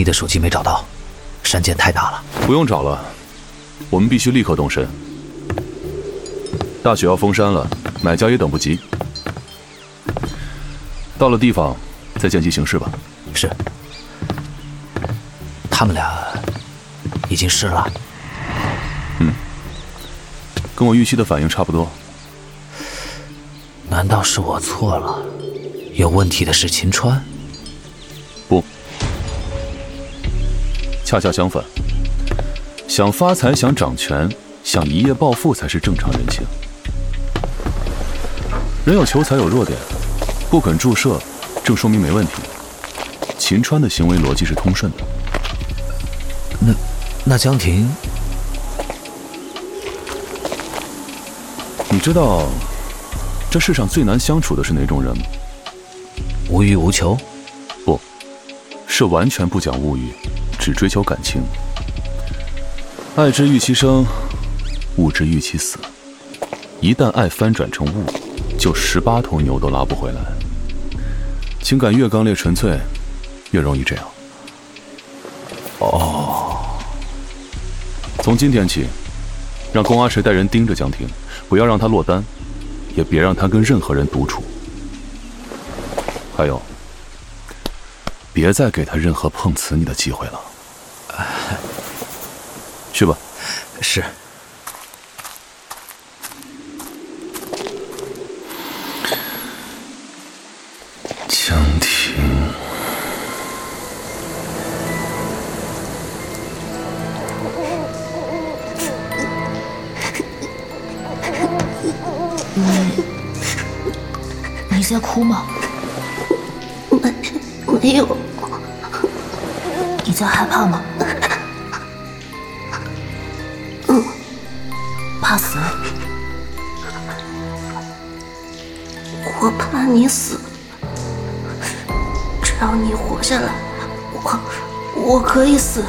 大哥，村医的手机没找到，山涧太大了。不用找了，我们必须立刻动身。大雪要封山了，买家也等不及。到了地方，再见机行事吧。是。他们俩已经湿了。嗯，跟我预期的反应差不多。难道是我错了？有问题的是秦川？恰恰相反。想发财，想掌权，想一夜暴富才是正常人情。人有求财有弱点，不肯注射，正说明没问题。秦川的行为逻辑是通顺的。那，那江婷，你知道这世上最难相处的是哪种人吗？无欲无求？不，是完全不讲物欲，只追求感情。爱之欲其生，物之欲其死。一旦爱翻转成物。就十八头牛都拉不回来。情感越刚烈纯粹，越容易这样。哦。从今天起，让宫阿垂带人盯着江婷，不要让她落单，也别让她跟任何人独处。还有，别再给她任何碰瓷你的机会了。去吧。是。江婷，你你在哭吗？没，没有。你在害怕吗？怕死？我怕你死。只要你活下来，我我可以死，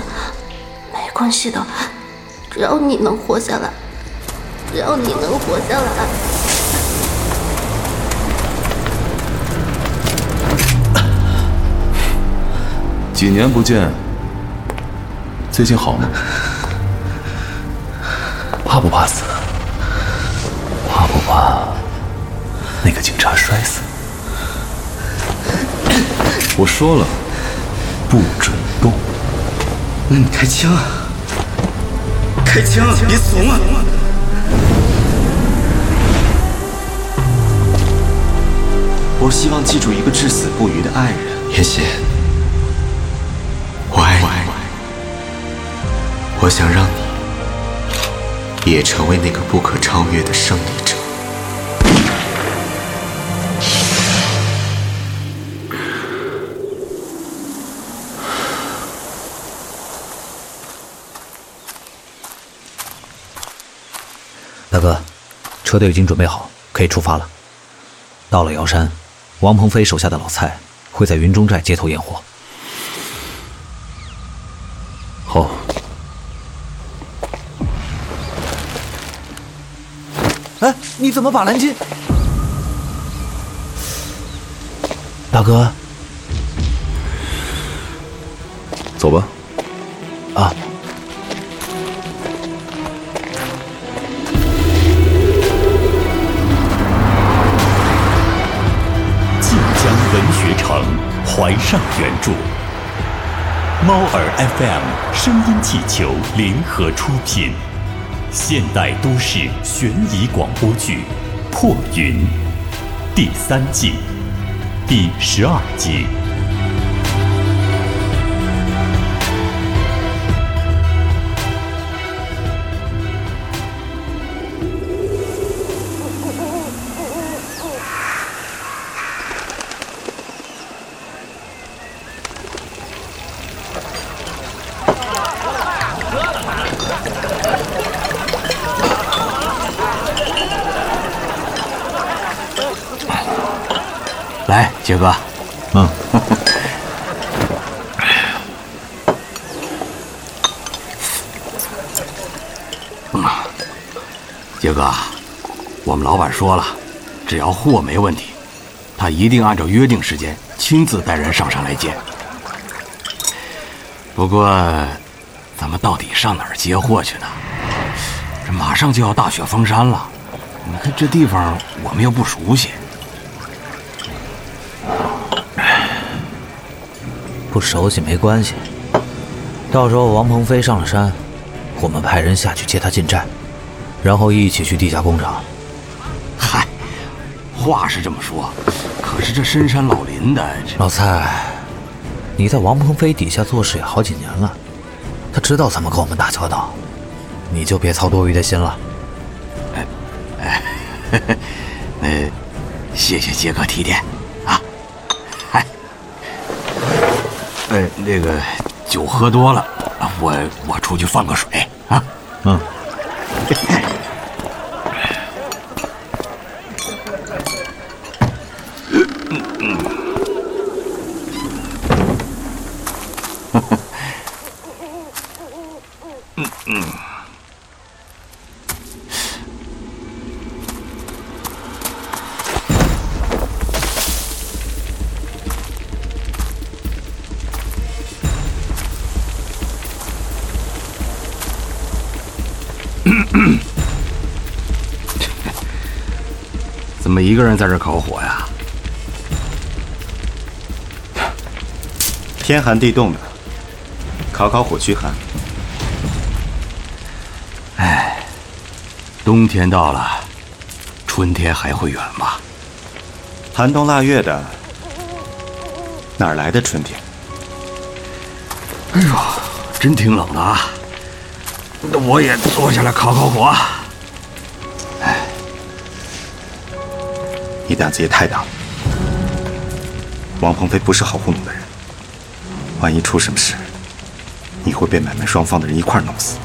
没关系的。只要你能活下来，只要你能活下来。几年不见，最近好吗？怕不怕死？怕不怕那个警察摔死？我说了，不准动。那你开枪啊！开枪，别怂啊！我希望记住一个至死不渝的爱人，妍希。我想让你也成为那个不可超越的胜利者。大哥，车队已经准备好，可以出发了。到了瑶山，王鹏飞手下的老蔡会在云中寨接头验货。你怎么把蓝鲸？大哥，走吧。啊。晋江文学城，怀上原著，猫耳 FM 声音气球联合出品。现代都市悬疑广播剧《破云》第三季第十二集。来，杰哥，嗯，杰哥，我们老板说了，只要货没问题，他一定按照约定时间亲自带人上山来接。不过，咱们到底上哪儿接货去呢？这马上就要大雪封山了，你看这地方我们又不熟悉。不熟悉没关系，到时候王鹏飞上了山，我们派人下去接他进寨，然后一起去地下工厂。嗨，话是这么说，可是这深山老林的，老蔡，你在王鹏飞底下做事也好几年了，他知道怎么跟我们打交道，你就别操多余的心了。哎哎，那，谢谢杰哥提点呃，那个酒喝多了，我我出去放个水啊。嗯。一个人在这烤火呀？天寒地冻的，烤烤火驱寒。哎冬天到了，春天还会远吗？寒冬腊月的，哪儿来的春天？哎呦，真挺冷的啊！那我也坐下来烤烤火。你胆子也太大了。王鹏飞不是好糊弄的人，万一出什么事，你会被买卖双方的人一块儿弄死。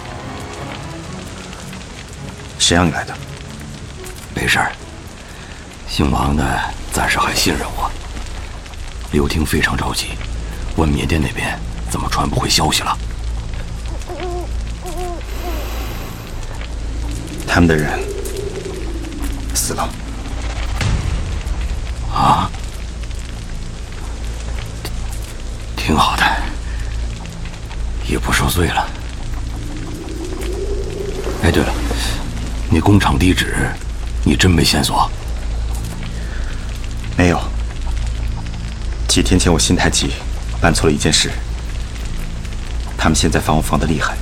谁让你来的？没事儿，姓王的暂时还信任我。刘婷非常着急，问缅甸那边怎么传不回消息了。他们的人死了。啊，挺好的，也不受罪了。哎，对了，那工厂地址，你真没线索？没有。几天前我心太急，办错了一件事。他们现在防我防得厉害，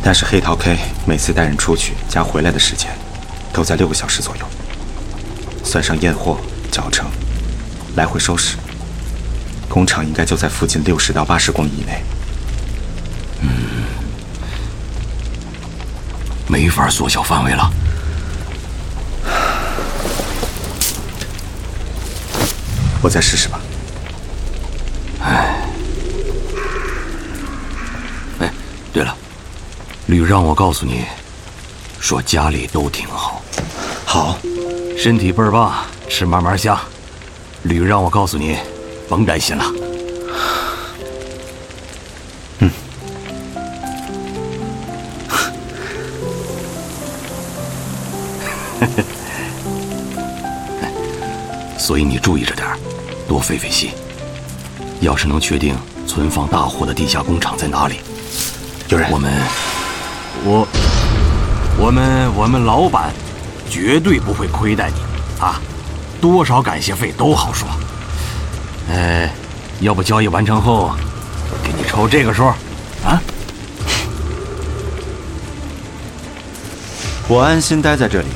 但是黑桃 K 每次带人出去加回来的时间，都在六个小时左右。算上验货、缴程、来回收拾，工厂应该就在附近六十到八十公里以内。嗯没法缩小范围了。我再试试吧。哎，哎，对了，吕让我告诉你，说家里都挺好，好，身体倍儿棒，吃嘛嘛香。吕让我告诉你，甭担心了。所以你注意着点儿，多费费心。要是能确定存放大货的地下工厂在哪里，有人，我们，我，我们，我们老板绝对不会亏待你啊！多少感谢费都好说。呃，要不交易完成后，给你抽这个数，啊？我安心待在这里，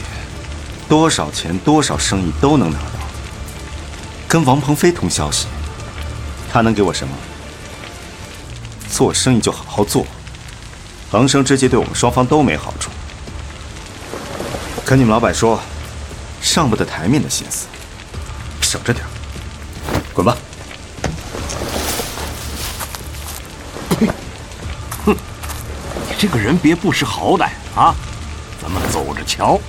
多少钱、多少生意都能拿到。跟王鹏飞通消息，他能给我什么？做生意就好好做，横生枝节对我们双方都没好跟。你们老板说，上不得台面的心思，省着点滚吧！哼你这个人别不识好歹啊！咱们走着瞧。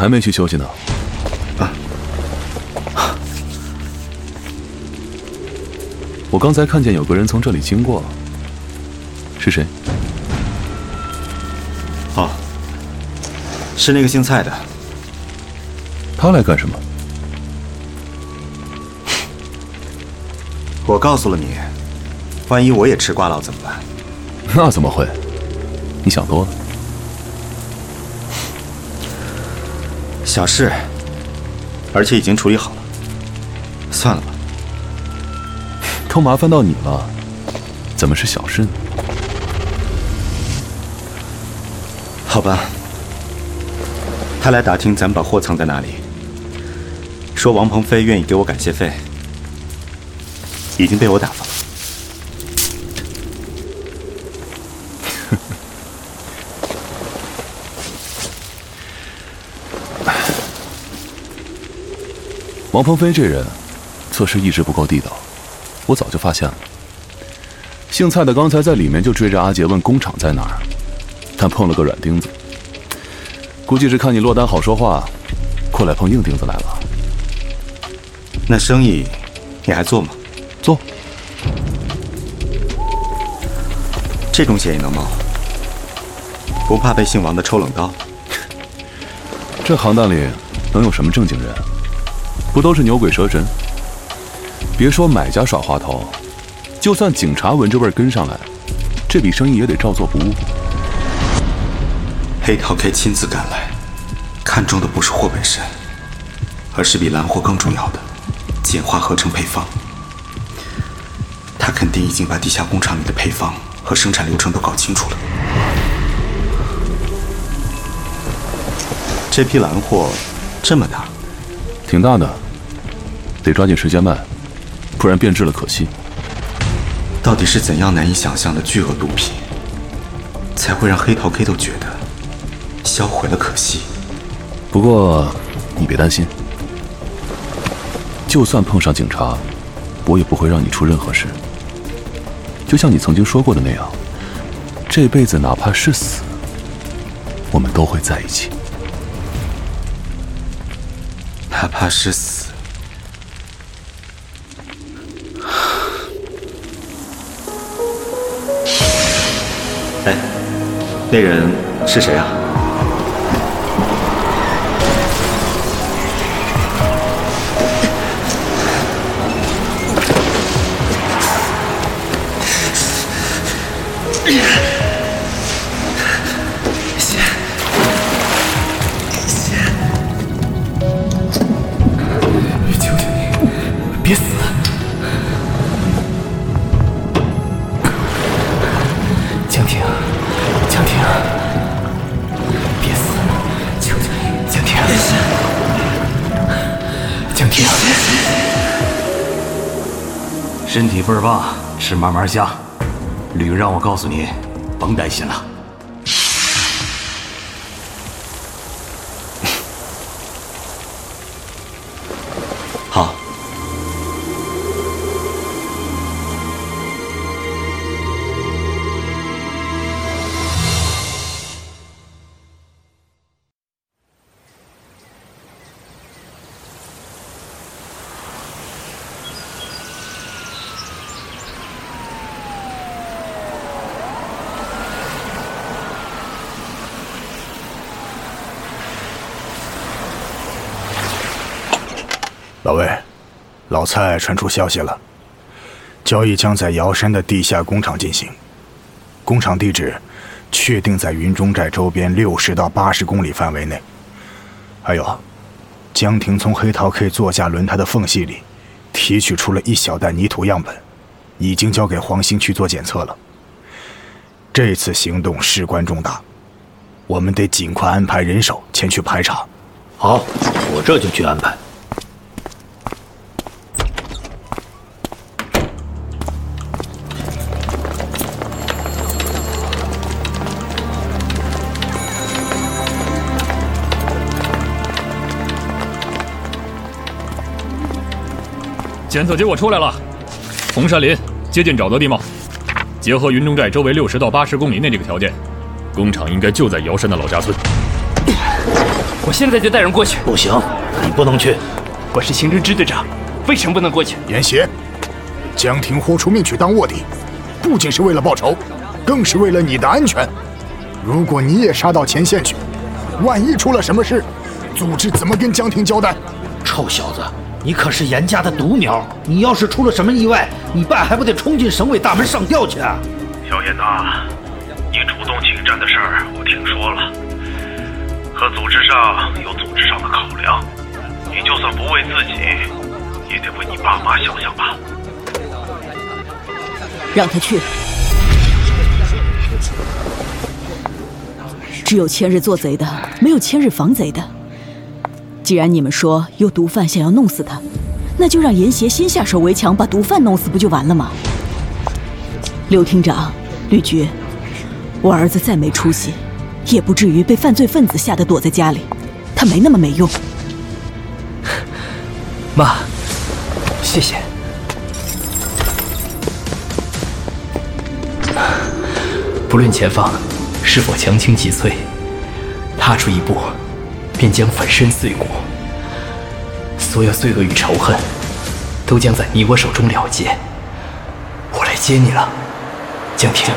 还没去休息呢？啊！我刚才看见有个人从这里经过，是谁？哦，是那个姓蔡的。他来干什么？我告诉了你，万一我也吃瓜了怎么办？那怎么会？你想多了。小事，而且已经处理好了。算了吧，都麻烦到你了，怎么是小事呢？好吧，他来打听咱们把货藏在哪里，说王鹏飞愿意给我感谢费，已经被我打发王鹏飞这人做事一直不够地道，我早就发现了。姓蔡的刚才在里面就追着阿杰问工厂在哪儿，但碰了个软钉子，估计是看你落单好说话，过来碰硬钉子来了。那生意你还做吗？做。这种险也能冒？不怕被姓王的抽冷刀？这行当里能有什么正经人？不都是牛鬼蛇神？别说买家耍滑头，就算警察闻着味儿跟上来，这笔生意也得照做不误。黑桃 K 亲自赶来，看中的不是货本身，而是比蓝货更重要的简化合成配方。他肯定已经把地下工厂里的配方和生产流程都搞清楚了。这批蓝货这么大。挺大的，得抓紧时间卖，不然变质了可惜。到底是怎样难以想象的巨额毒品，才会让黑桃 K 都觉得销毁了可惜？不过你别担心，就算碰上警察，我也不会让你出任何事。就像你曾经说过的那样，这辈子哪怕是死，我们都会在一起。哪怕是死。哎，那人是谁啊？你倍儿棒，吃慢慢香。吕让我告诉你，甭担心了。老魏，老蔡传出消息了，交易将在瑶山的地下工厂进行，工厂地址确定在云中寨周边六十到八十公里范围内。还有，江婷从黑桃 K 座驾轮胎的缝隙里提取出了一小袋泥土样本，已经交给黄兴去做检测了。这次行动事关重大，我们得尽快安排人手前去排查。好，我这就去安排。检测结果出来了，红山林接近沼泽地貌，结合云中寨周围六十到八十公里内这个条件，工厂应该就在瑶山的老家村。我现在就带人过去。不行，你不能去。我是刑侦支队长，为什么不能过去？严邪，江婷豁出命去当卧底，不仅是为了报仇，更是为了你的安全。如果你也杀到前线去，万一出了什么事，组织怎么跟江婷交代？臭小子，你可是严家的独苗，你要是出了什么意外，你爸还不得冲进省委大门上吊去啊？小严呐，你主动请战的事儿我听说了，可组织上有组织上的考量，你就算不为自己，也得为你爸妈想想吧。让他去。只有千日做贼的，没有千日防贼的。既然你们说有毒贩想要弄死他，那就让严邪先下手为强，把毒贩弄死不就完了吗？刘厅长，吕局，我儿子再没出息，也不至于被犯罪分子吓得躲在家里。他没那么没用。妈，谢谢。不论前方。是否强倾急摧？踏出一步，便将粉身碎骨。所有罪恶与仇恨，都将在你我手中了结。我来接你了，江婷。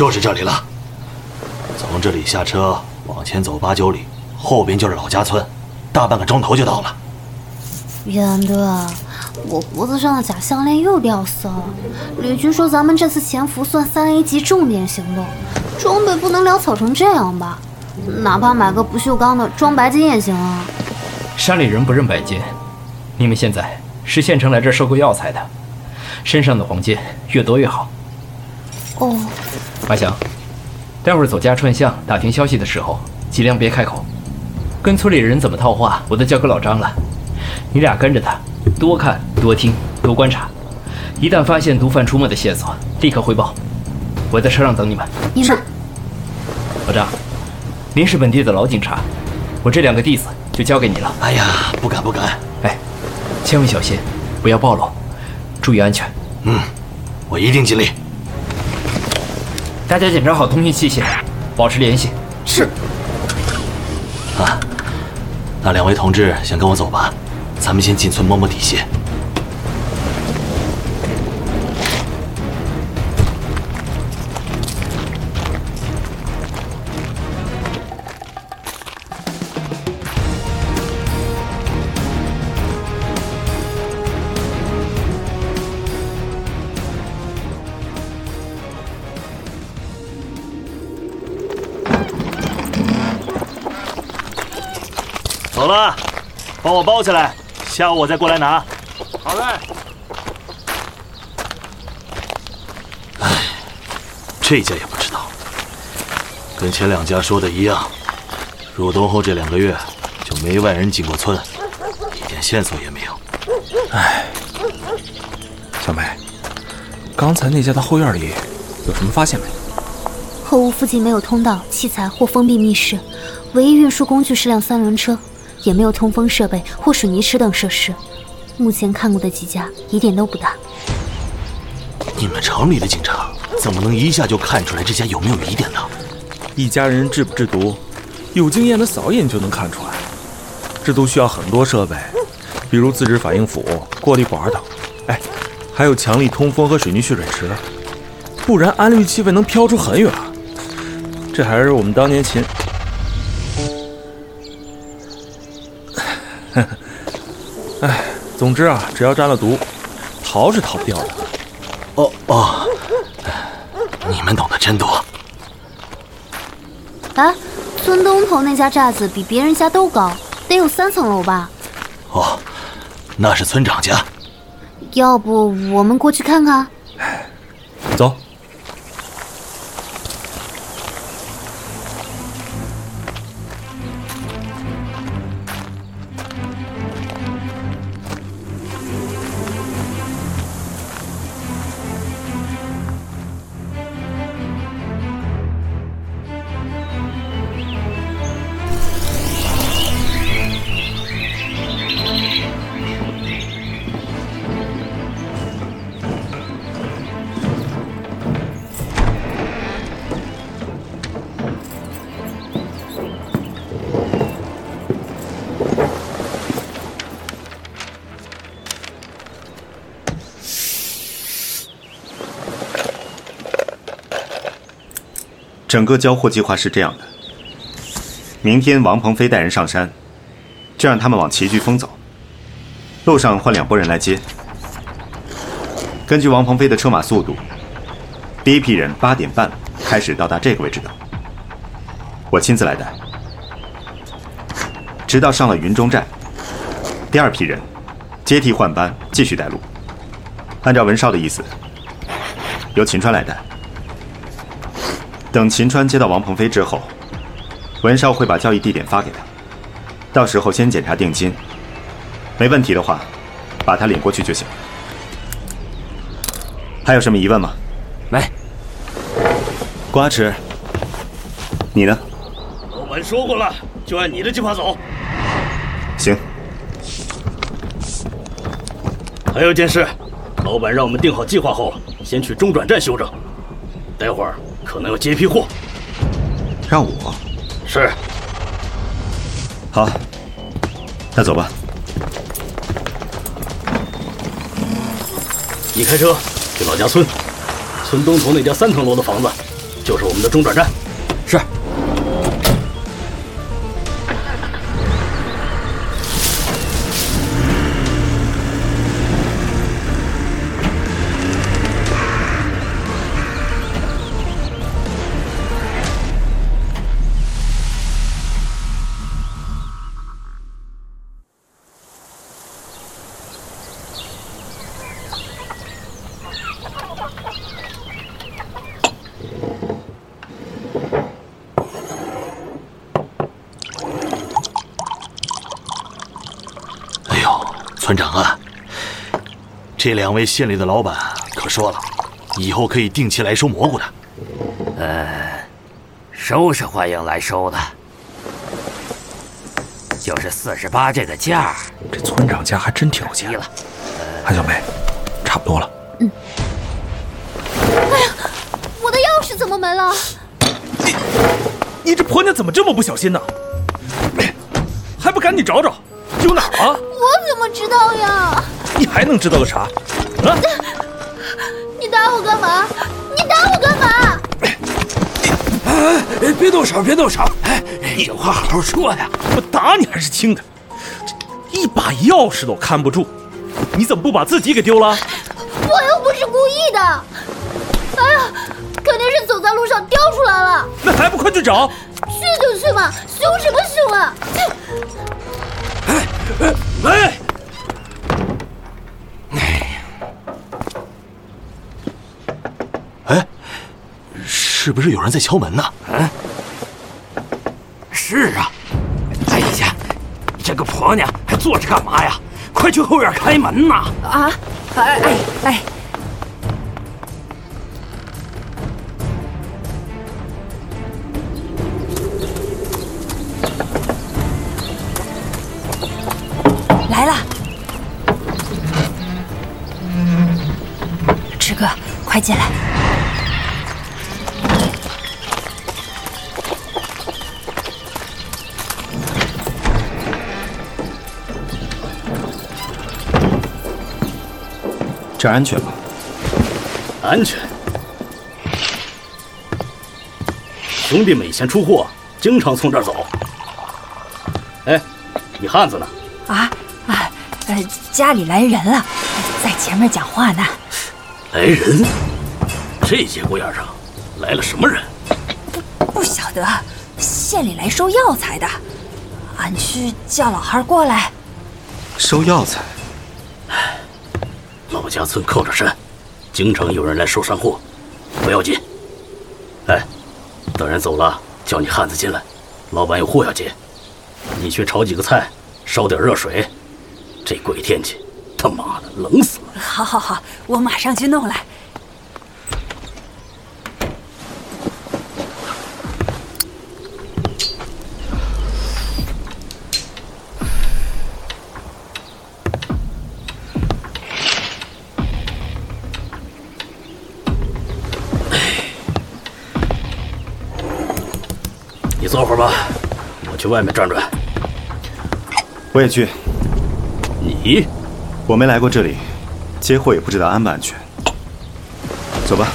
就是这里了，从这里下车往前走八九里，后边就是老家村，大半个钟头就到了。严队，我脖子上的假项链又掉色了。吕局说咱们这次潜伏算三 A 级重点行动，装备不能潦草成这样吧？哪怕买个不锈钢的装白金也行啊。山里人不认白金，你们现在是县城来这儿收购药材的，身上的黄金越多越好。哦。马翔，待会儿走家串巷打听消息的时候，尽量别开口。跟村里人怎么套话，我都交给老张了。你俩跟着他，多看多听多观察，一旦发现毒贩出没的线索，立刻汇报。我在车上等你们。是。老张，您是本地的老警察，我这两个弟子就交给你了。哎呀，不敢不敢。哎，千万小心，不要暴露，注意安全。嗯，我一定尽力。大家检查好通讯器械，保持联系。是。啊，那两位同志先跟我走吧，咱们先进村摸摸底细。我包起来，下午我再过来拿。好嘞。哎，这家也不知道，跟前两家说的一样，入冬后这两个月就没外人进过村，一点线索也没有。哎，小梅，刚才那家的后院里有什么发现没？后屋附近没有通道、器材或封闭密室，唯一运输工具是辆三轮车。也没有通风设备或水泥池等设施。目前看过的几家疑点都不大。你们城里的警察怎么能一下就看出来这家有没有疑点呢？一家人制不制毒，有经验的扫眼就能看出来。制毒需要很多设备，比如自制反应釜、过滤管等。哎，还有强力通风和水泥蓄水池，不然氨氯气味能飘出很远。这还是我们当年秦。总之啊，只要沾了毒，逃是逃不掉的。哦哦，你们懂得真多。哎，村东头那家寨子比别人家都高，得有三层楼吧？哦，那是村长家。要不我们过去看看？整个交货计划是这样的：明天王鹏飞带人上山，就让他们往棋局峰走，路上换两拨人来接。根据王鹏飞的车马速度，第一批人八点半开始到达这个位置等，我亲自来带，直到上了云中寨。第二批人接替换班继续带路，按照文少的意思，由秦川来带。等秦川接到王鹏飞之后，文少会把交易地点发给他，到时候先检查定金，没问题的话，把他领过去就行。还有什么疑问吗？没。瓜池，你呢？老板说过了，就按你的计划走。行。还有件事，老板让我们定好计划后，先去中转站休整，待会儿。可能要接批货，让我是好，那走吧。你开车去老家村，村东头那家三层楼的房子，就是我们的中转站。这两位县里的老板可说了，以后可以定期来收蘑菇的。呃，收是欢迎来收的，就是四十八这个价这村长家还真挺有钱。了，韩小梅，差不多了。嗯。哎呀，我的钥匙怎么没了？你，你这婆娘怎么这么不小心呢？还不赶紧找找？丢哪儿了？我怎么知道呀？你还能知道个啥？啊！你打我干嘛？你打我干嘛？哎，别动手，别动手！哎，有话好好说呀！我打你还是轻的，一把钥匙都看不住，你怎么不把自己给丢了？我又不是故意的！哎呀，肯定是走在路上掉出来了。那还不快去找？去就去嘛，凶什么凶啊？哎，哎！哎，是不是有人在敲门呢？嗯，是啊。哎呀，这个婆娘还坐着干嘛呀？快去后院开门呐！啊，哎哎哎！来了，池哥，快进来。这儿安全吗？安全。兄弟们以前出货经常从这儿走。哎，你汉子呢？啊啊！呃，家里来人了，在前面讲话呢。来人？这节骨眼上来了什么人？不不晓得，县里来收药材的。俺去叫老汉过来。收药材。老家村靠着山，经常有人来收山货，不要紧。哎，等人走了，叫你汉子进来，老板有货要接。你去炒几个菜，烧点热水。这鬼天气，他妈的冷死了！好，好，好，我马上去弄来。去外面转转。我也去。你，我没来过这里，接货也不知道安不安全。走吧。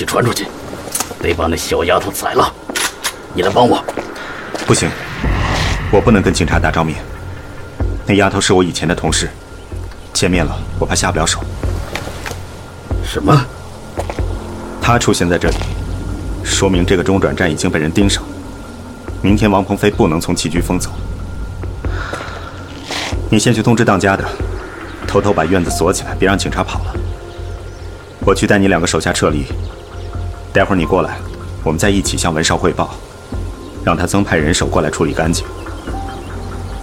息传出去，得把那小丫头宰了。你来帮我。不行，我不能跟警察打照面。那丫头是我以前的同事，见面了我怕下不了手。什么？她出现在这里，说明这个中转站已经被人盯上。明天王鹏飞不能从棋局峰走。你先去通知当家的，偷偷把院子锁起来，别让警察跑了。我去带你两个手下撤离。待会儿你过来，我们再一起向文少汇报，让他增派人手过来处理干净。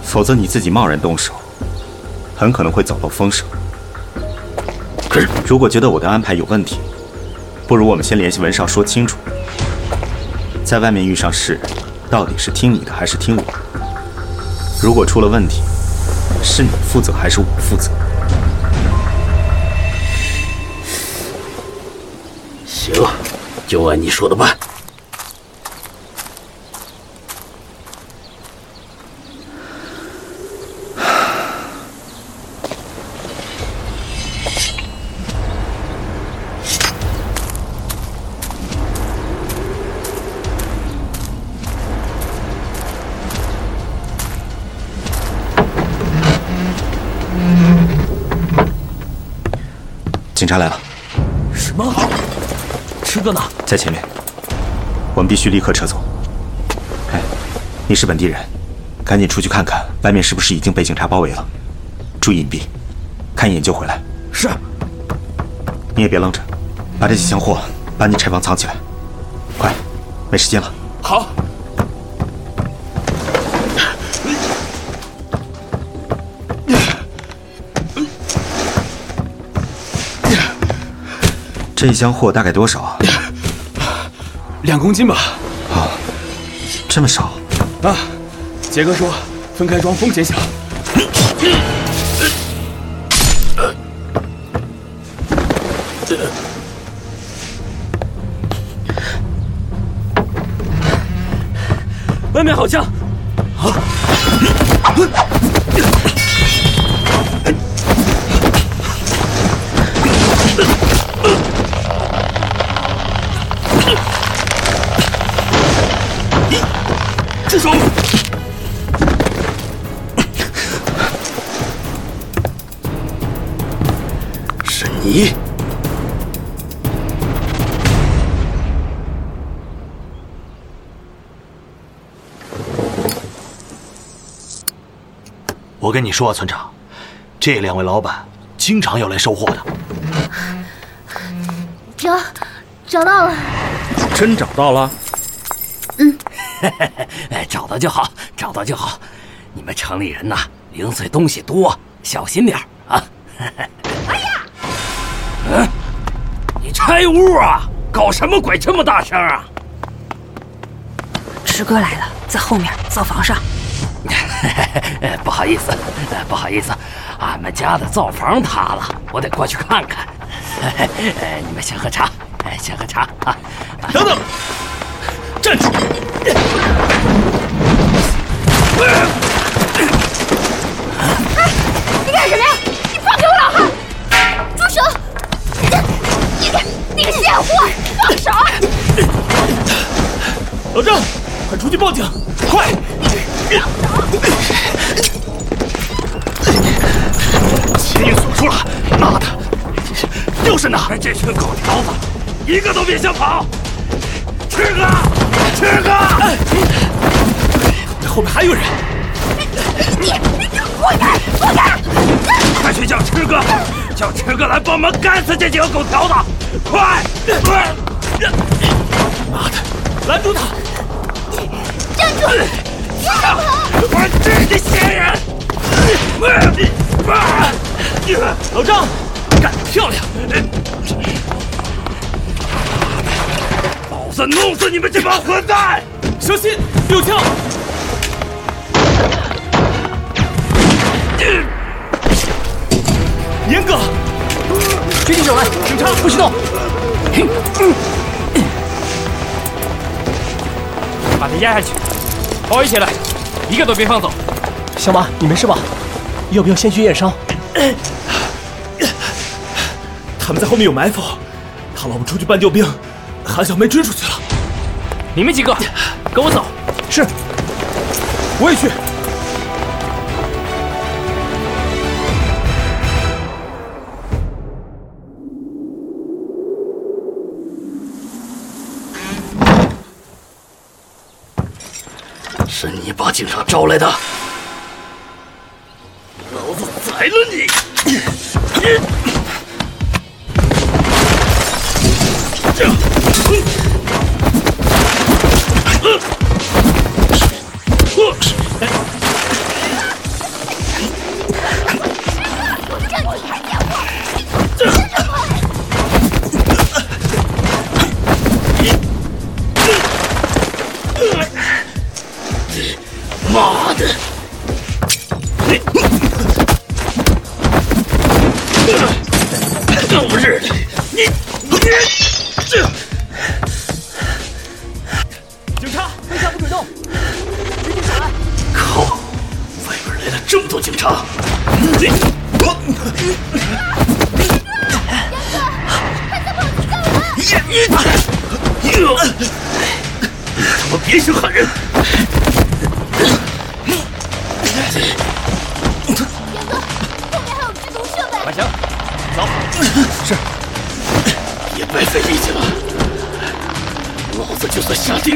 否则你自己贸然动手，很可能会走漏风声。如果觉得我的安排有问题，不如我们先联系文少说清楚，在外面遇上事，到底是听你的还是听我？如果出了问题，是你负责还是我负责？就按你说的办。警察来了，什么？池哥呢？在前面。我们必须立刻撤走。哎，你是本地人，赶紧出去看看，外面是不是已经被警察包围了？注意隐蔽，看一眼就回来。是。你也别愣着，把这几箱货搬进柴房藏起来。快，没时间了。这一箱货大概多少啊？两公斤吧。啊，这么少？啊，杰哥说分开装风险小。外面好像，你。我跟你说啊，村长，这两位老板经常要来收货的。找，找到了。真找到了？嗯。哎，找到就好，找到就好。你们城里人呐，零碎东西多，小心点啊！嗯，你拆屋啊？搞什么鬼？这么大声啊？师哥来了，在后面灶房上。不好意思，不好意思，俺们家的灶房塌了，我得过去看看。你们先喝茶，先喝茶啊！等等，站住！你干什么呀？你放开我老汉！住手！你个贱货，放手！老郑，快出去报警！快！钱也锁住了，妈的！又是哪？这群狗条子，一个都别想跑！赤哥，赤哥，这后面还有人！你你滚开，滚开！快去叫赤哥，叫赤哥来帮忙干死这几个狗条子！快！妈的，拦住！他！站住！我这个贱人！老张，干得漂亮！老子弄死你们这帮混蛋！小心，有枪！严哥，举起手来！警察，不许动！把他压下去，包围起来，一个都别放走。小马，你没事吧？要不要先去验伤？他们在后面有埋伏，他老婆出去搬救兵，韩小梅追出去了。你们几个跟我走。是，我也去。是你把警察招来的，老子宰了你！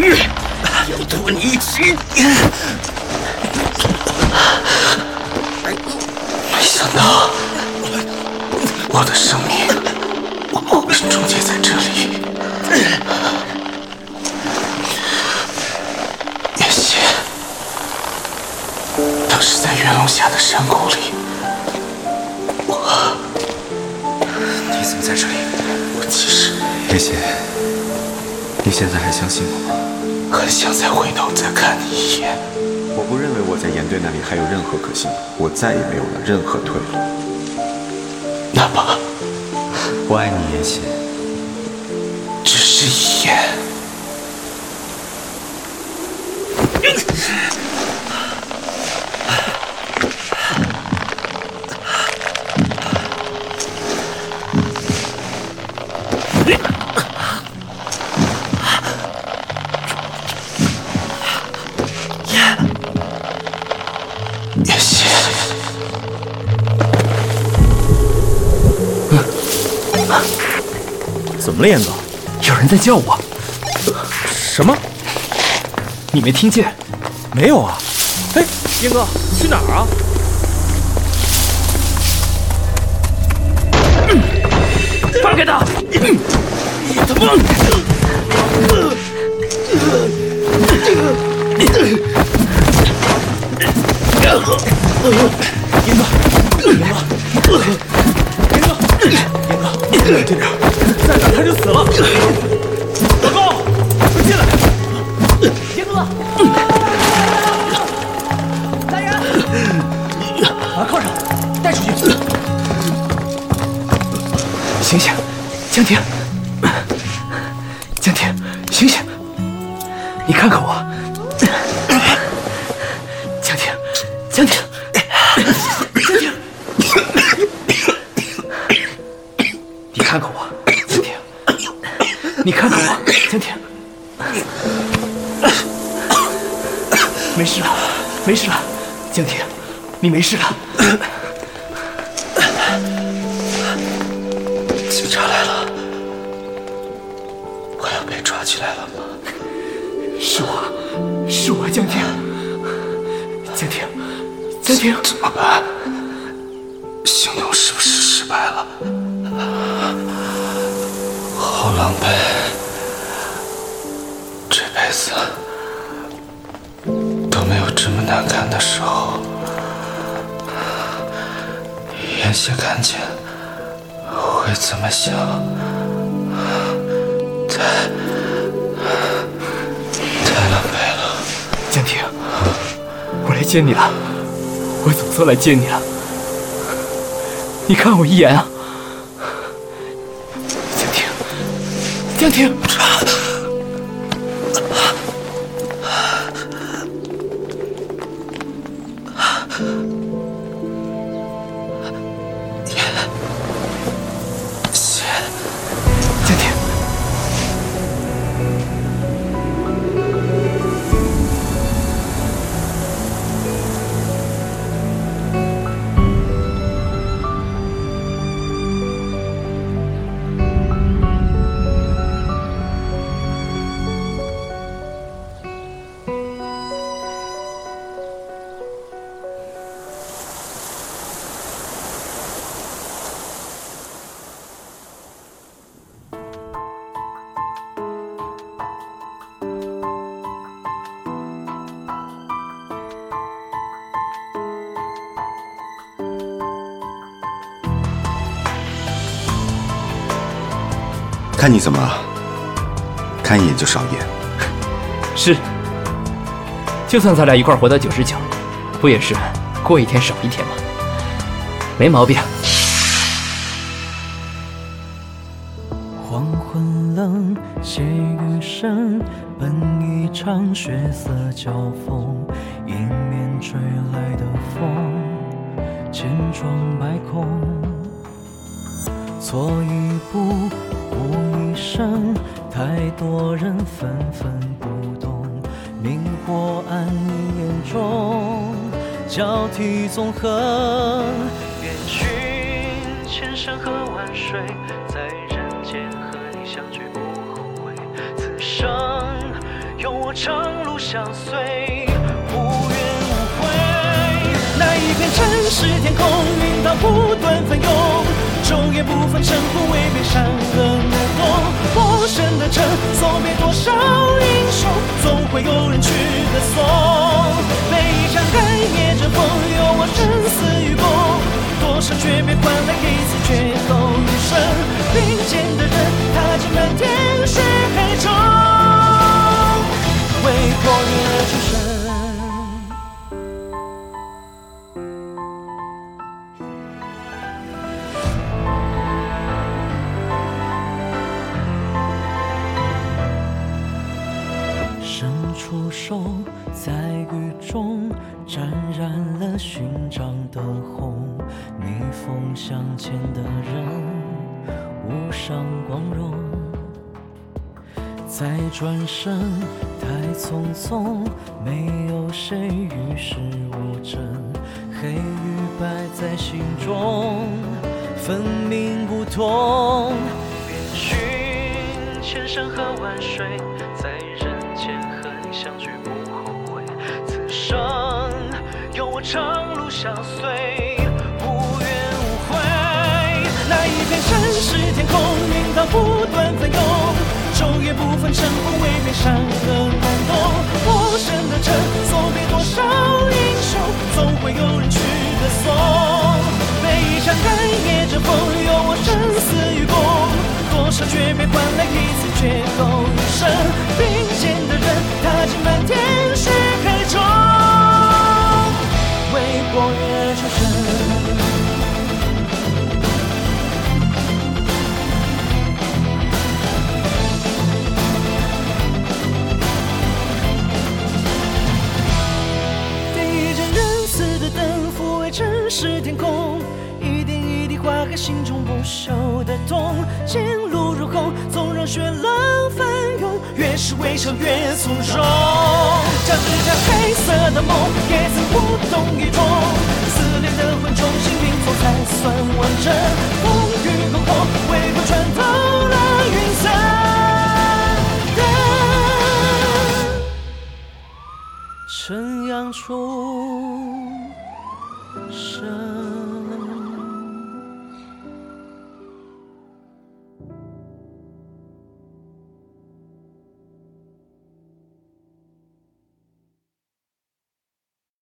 狱，也要拖你一起。没想到我的生命终结在这里。叶邪，当时在元龙峡的山谷里，我……你怎么在这里？我其实叶邪，你现在还相信我吗？很想再回头再看你一眼。我不认为我在严队那里还有任何可信，我再也没有了任何退路。那么，我爱你，叶邪。只是一眼。么了，严哥？有人在叫我。什么？你没听见？没有啊。哎，严哥，去哪儿啊？放开他！你他妈！燕哥，燕哥，燕哥，燕哥，冷静点，再打他就死了。老高，快进来！杰哥，了！来人！把他铐上，带出去。醒醒，江婷，江婷，醒醒！你看看我，事了。警察来了，我要被抓起来了吗？是我，是我，江婷，江婷，江婷，怎么办？行动是不是失败了？好狼狈，这辈子都没有这么难看的时候。妍希看见会怎么想？太太狼狈了。江婷，我来接你了，我总算来接你了。你看我一眼啊，江婷，江婷。看你怎么了？看一眼就少眼。是，就算咱俩一块儿活到九十九，不也是过一天少一天吗？没毛病。黄昏冷，细雨声，本一场血色交锋，交替纵横。遍寻千山和万水，在人间和你相聚不后悔。此生有我长路相随，无怨无悔。那一片尘世天空，云涛不断翻涌，昼夜不分晨昏，未变山河难懂。陌生诀别换来一次绝后余生。并肩的人，转身，太匆匆，没有谁与世无争。黑与白在心中，分明不同。遍寻千山和万水，在人间和你相聚不后悔。此生有我长路相随，无怨无悔。那一片尘世天空，云涛不断翻涌，昼夜不分晨昏，未变山河难懂。痛。前路如虹，纵让血浪翻涌，越是微笑越从容。将指甲黑色的梦，也曾无动于衷。撕裂的魂重新拼凑才算完整。风雨篝火，为何穿透了云层？晨阳中，深。